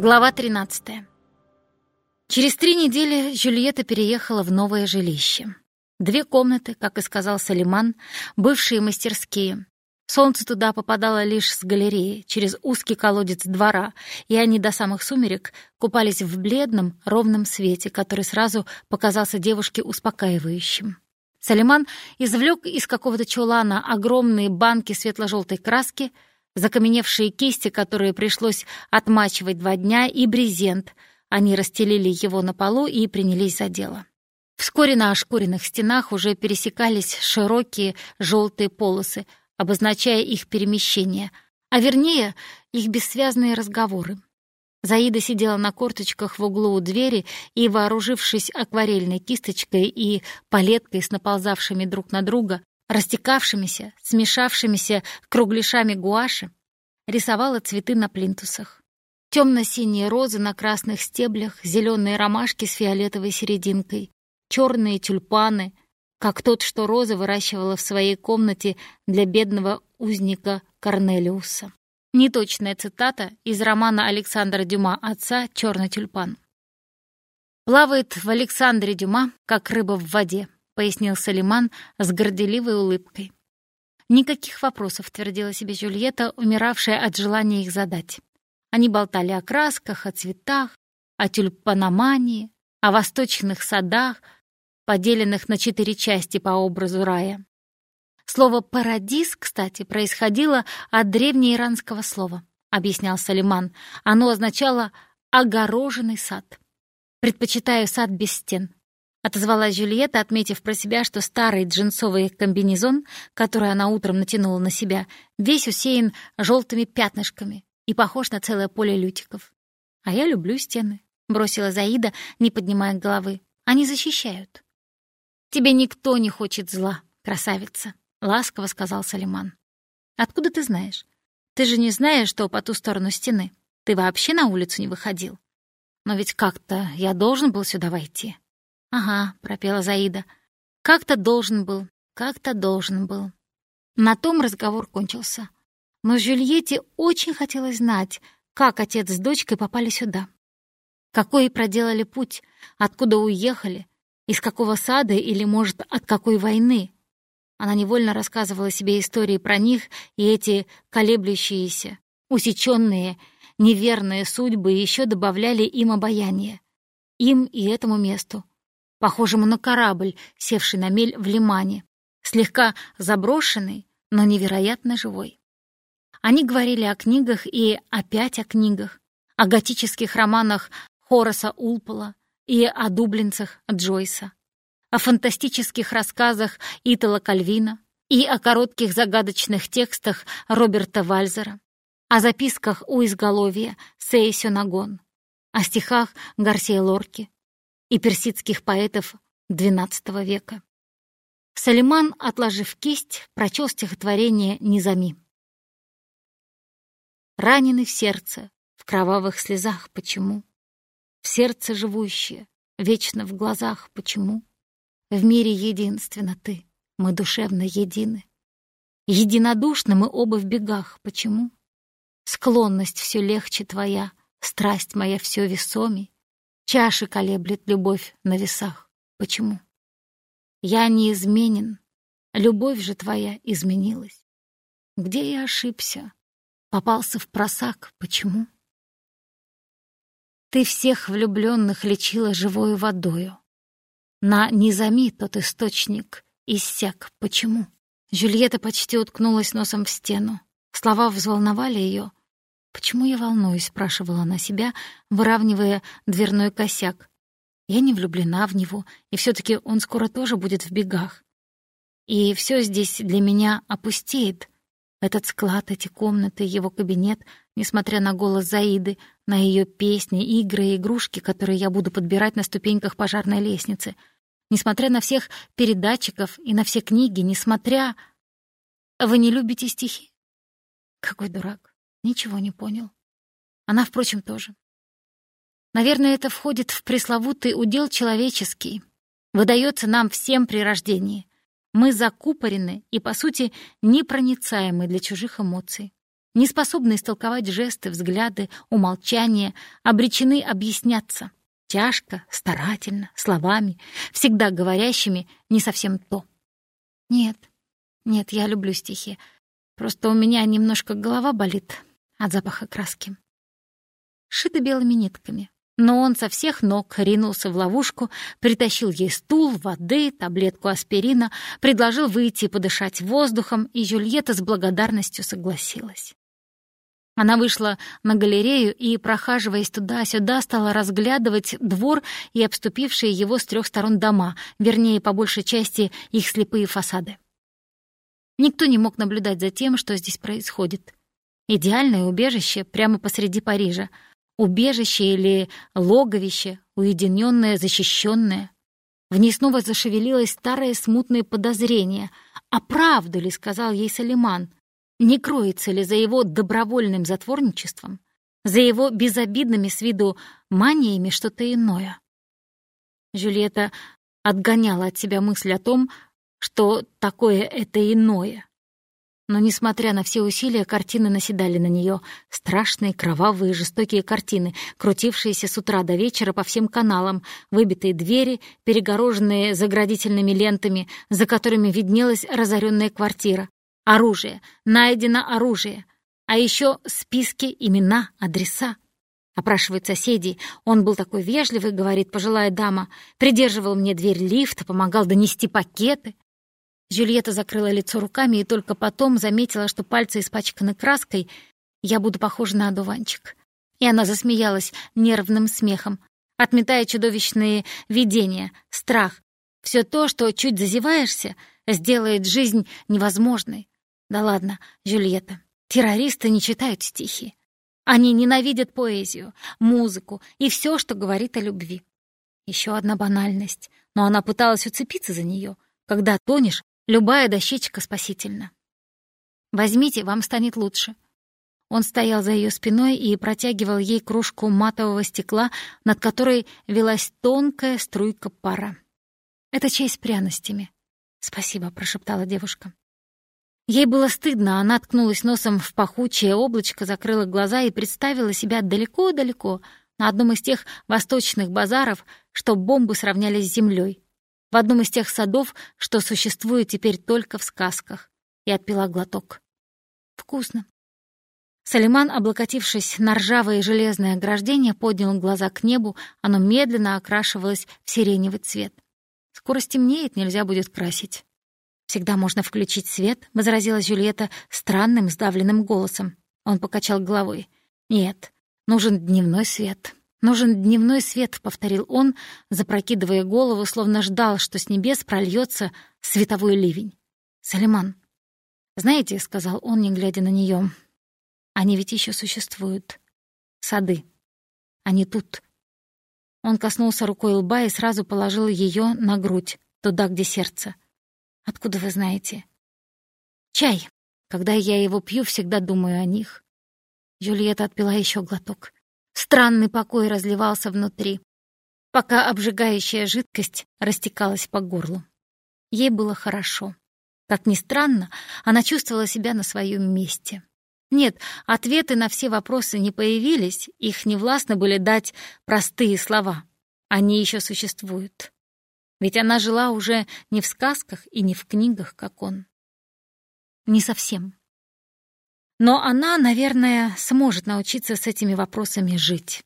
Глава 13. Через три недели Жюльетта переехала в новое жилище. Две комнаты, как и сказал Салиман, бывшие мастерские. Солнце туда попадало лишь с галереи, через узкий колодец двора, и они до самых сумерек купались в бледном, ровном свете, который сразу показался девушке успокаивающим. Салиман извлек из какого-то чулана огромные банки светло-желтой краски — закаменевшие кисти, которые пришлось отмачивать два дня, и брезент. Они расстелили его на полу и принялись за дело. Вскоре на ошкуренных стенах уже пересекались широкие желтые полосы, обозначая их перемещение, а вернее, их бессвязные разговоры. Заида сидела на корточках в углу у двери и, вооружившись акварельной кисточкой и палеткой с наползавшими друг на друга, растекавшимися, смешавшимися кругляшами гуаши, рисовала цветы на плинтусах. Темно-синие розы на красных стеблях, зеленые ромашки с фиолетовой серединкой, черные тюльпаны, как тот, что Роза выращивала в своей комнате для бедного узника Корнелиуса. Неточная цитата из романа Александра Дюма «Отца. Черный тюльпан». «Плавает в Александре Дюма, как рыба в воде», пояснил Салиман с горделивой улыбкой. Никаких вопросов, твердила себе Жюльетта, умиравшая от желания их задать. Они болтали о красках, о цветах, о тюльпаномании, о восточных садах, поделенных на четыре части по образу рая. Слово «парадис», кстати, происходило от древнеиранского слова, объяснял Салиман. Оно означало «огороженный сад». Предпочитаю сад без стен. Отозвалась Жюльетта, отметив про себя, что старый джинсовый комбинезон, который она утром натянула на себя, весь усеян желтыми пятнышками и похож на целое поле лютиков. «А я люблю стены», — бросила Заида, не поднимая головы. «Они защищают». «Тебе никто не хочет зла, красавица», — ласково сказал Салиман. «Откуда ты знаешь? Ты же не знаешь, что по ту сторону стены. Ты вообще на улицу не выходил. Но ведь как-то я должен был сюда войти». «Ага», — пропела Заида. «Как-то должен был, как-то должен был». На том разговор кончился. Но Жюльетте очень хотелось знать, как отец с дочкой попали сюда. Какой проделали путь, откуда уехали, из какого сада или, может, от какой войны. Она невольно рассказывала себе истории про них и эти колеблющиеся, усеченные, неверные судьбы еще добавляли им обаяние. Им и этому месту, похожему на корабль, севший на мель в лимане, слегка заброшенный, но невероятно живой. Они говорили о книгах и опять о книгах, о готических романах Хораса Улпола и о дублинцах Джойса, о фантастических рассказах Итала Кальвина и о коротких загадочных текстах Роберта Вальзера, о записках у изголовья Сей Сёнагон, о стихах Гарсия Лорки, и персидских поэтов XII века. Салиман, отложив кисть, прочел стихотворение «Низами». Раненый в сердце, в кровавых слезах, почему? В сердце живущее, вечно в глазах, почему? В мире единственно ты, мы душевно едины. Единодушно мы оба в бегах, почему? Склонность все легче твоя, страсть моя все весомей, Чаши колеблет любовь на весах. Почему? Я не изменен, любовь же твоя изменилась. Где я ошибся? Попался в просак. Почему? Ты всех влюбленных лечила живою водою. На низами тот источник иссяк. Почему? Жюльетта почти уткнулась носом в стену. Слова взволновали ее, «Почему я волнуюсь?» — спрашивала она себя, выравнивая дверной косяк. «Я не влюблена в него, и все таки он скоро тоже будет в бегах. И все здесь для меня опустеет. Этот склад, эти комнаты, его кабинет, несмотря на голос Заиды, на ее песни, игры и игрушки, которые я буду подбирать на ступеньках пожарной лестницы, несмотря на всех передатчиков и на все книги, несмотря... Вы не любите стихи? Какой дурак. Ничего не понял. Она, впрочем, тоже. Наверное, это входит в пресловутый удел человеческий. Выдается нам всем при рождении. Мы закупорены и, по сути, непроницаемы для чужих эмоций. неспособны истолковать жесты, взгляды, умолчания, обречены объясняться. Тяжко, старательно, словами, всегда говорящими не совсем то. Нет, нет, я люблю стихи. Просто у меня немножко голова болит от запаха краски. Шиты белыми нитками. Но он со всех ног ринулся в ловушку, притащил ей стул, воды, таблетку аспирина, предложил выйти и подышать воздухом, и Жюльетта с благодарностью согласилась. Она вышла на галерею и, прохаживаясь туда-сюда, стала разглядывать двор и обступившие его с трех сторон дома, вернее, по большей части, их слепые фасады. Никто не мог наблюдать за тем, что здесь происходит. Идеальное убежище прямо посреди Парижа. Убежище или логовище, уединенное, защищенное. В ней снова зашевелилось старое смутное подозрение. «А правду ли?» — сказал ей Салиман — не кроется ли за его добровольным затворничеством, за его безобидными с виду маниями что-то иное? Жюльетта отгоняла от себя мысль о том, что такое это иное. Но, несмотря на все усилия, картины наседали на нее. Страшные, кровавые, жестокие картины, крутившиеся с утра до вечера по всем каналам, выбитые двери, перегороженные заградительными лентами, за которыми виднелась разоренная квартира, Оружие. Найдено оружие. А еще списки, имена, адреса. Опрашивает соседей. Он был такой вежливый, говорит пожилая дама. Придерживал мне дверь лифта, помогал донести пакеты. Жюльетта закрыла лицо руками и только потом заметила, что пальцы испачканы краской. Я буду похожа на одуванчик. И она засмеялась нервным смехом, отметая чудовищные видения, страх. Все то, что чуть зазеваешься, сделает жизнь невозможной. Да ладно, Жюльетта, террористы не читают стихи. Они ненавидят поэзию, музыку и все, что говорит о любви. Еще одна банальность, но она пыталась уцепиться за нее. Когда тонешь, любая дощечка спасительна. Возьмите, вам станет лучше. Он стоял за ее спиной и протягивал ей кружку матового стекла, над которой велась тонкая струйка пара. «Это чай с пряностями». «Спасибо», — прошептала девушка. Ей было стыдно, она ткнулась носом в пахучее облачко, закрыла глаза и представила себя далеко-далеко на одном из тех восточных базаров, что бомбы сравняли с землей, в одном из тех садов, что существует теперь только в сказках, и отпила глоток. Вкусно. Салиман, облокотившись на ржавое железное ограждение, поднял глаза к небу, оно медленно окрашивалось в сиреневый цвет. Скоро стемнеет, нельзя будет красить. «Всегда можно включить свет», — возразила Жюльетта странным сдавленным голосом. Он покачал головой. «Нет, нужен дневной свет». «Нужен дневной свет», — повторил он, запрокидывая голову, словно ждал, что с небес прольется световой ливень. «Салиман, знаете», — сказал он, не глядя на нее, — «они ведь еще существуют. Сады. Они тут». Он коснулся рукой лба и сразу положил ее на грудь, туда, где сердце. Откуда вы знаете? Чай. Когда я его пью, всегда думаю о них. Джульетта отпила еще глоток. Странный покой разливался внутри, пока обжигающая жидкость растекалась по горлу. Ей было хорошо. Как ни странно, она чувствовала себя на своем месте. Нет, ответы на все вопросы не появились, их не властно были дать простые слова. Они еще существуют. Ведь она жила уже не в сказках и не в книгах, как он. Не совсем. Но она, наверное, сможет научиться с этими вопросами жить.